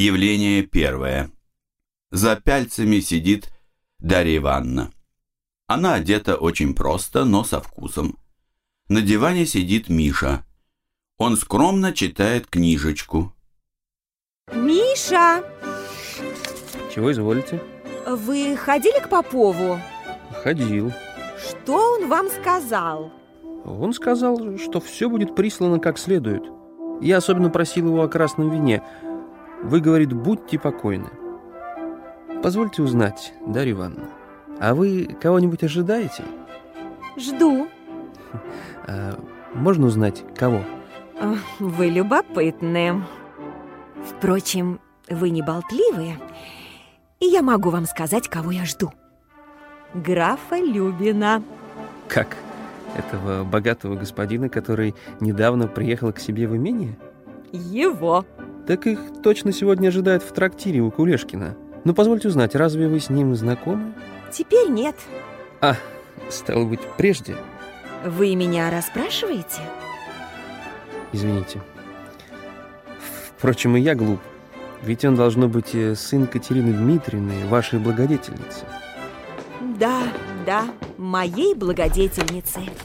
Явление первое. За пяльцами сидит Дарья Ивановна. Она одета очень просто, но со вкусом. На диване сидит Миша. Он скромно читает книжечку. Миша, Чего изволите? вы ходили к Попову? Ходил. Что он вам сказал? Он сказал, что все будет прислано как следует. Я особенно просил его о красном вине. Вы, говорит, будьте покойны. Позвольте узнать, Дарья Ивановна, а вы кого-нибудь ожидаете? Жду. А можно узнать, кого? А, Вы любопытны. Впрочем, вы не болтливые, и я могу вам сказать, кого я жду. Графа Любина. Как? Этого богатого господина, который недавно приехал к себе в имение? Его. Так их точно сегодня ожидают в трактире у Кулешкина. Ну, позвольте узнать, разве вы с ним знакомы? Теперь нет. А, стало быть, прежде. Вы меня расспрашиваете? Извините. Впрочем, и я глуп. Ведь он должно быть э, сын Катерины Дмитриевны, вашей благодетельницы. Да, да, моей благодетельницы.